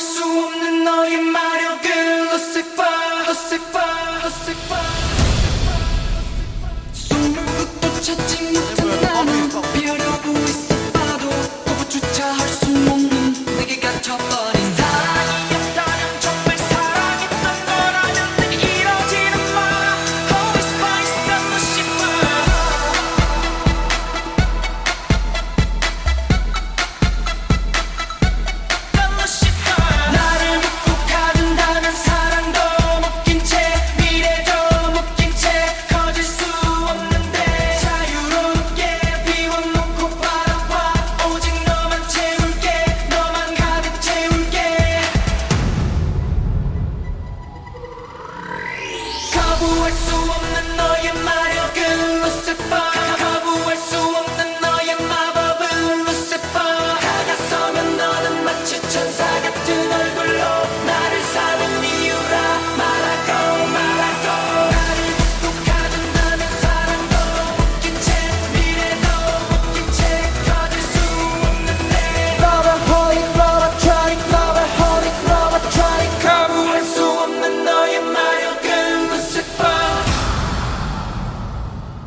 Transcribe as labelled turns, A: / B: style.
A: 수 없는 너의 마력을 Lucifer, Lucifer, Lucifer